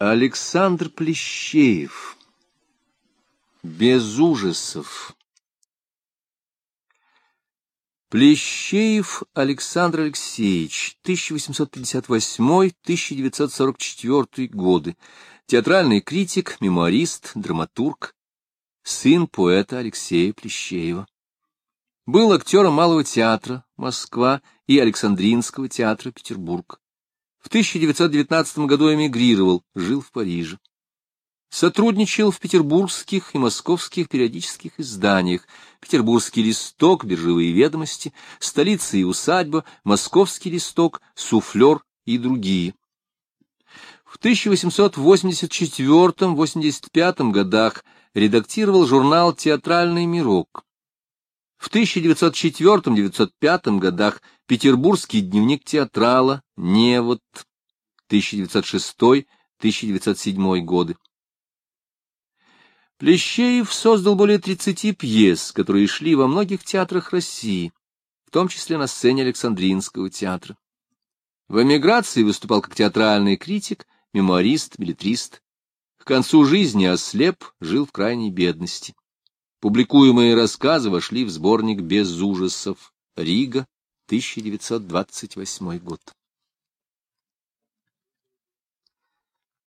Александр Плещеев. Без ужасов. Плещеев Александр Алексеевич, 1858-1944 годы, театральный критик, мемуарист, драматург, сын поэта Алексея Плещеева. Был актером Малого театра Москва и Александринского театра Петербург. В 1919 году эмигрировал, жил в Париже. Сотрудничал в петербургских и московских периодических изданиях «Петербургский листок», «Биржевые ведомости», «Столица и усадьба», «Московский листок», «Суфлер» и другие. В 1884-85 годах редактировал журнал «Театральный мирок». В 1904-1905 годах Петербургский дневник театрала «Невод», 1906-1907 годы. Плещеев создал более 30 пьес, которые шли во многих театрах России, в том числе на сцене Александринского театра. В эмиграции выступал как театральный критик, мемуарист, билетрист. К концу жизни ослеп, жил в крайней бедности. Публикуемые рассказы вошли в сборник «Без ужасов» Рига, 1928 год.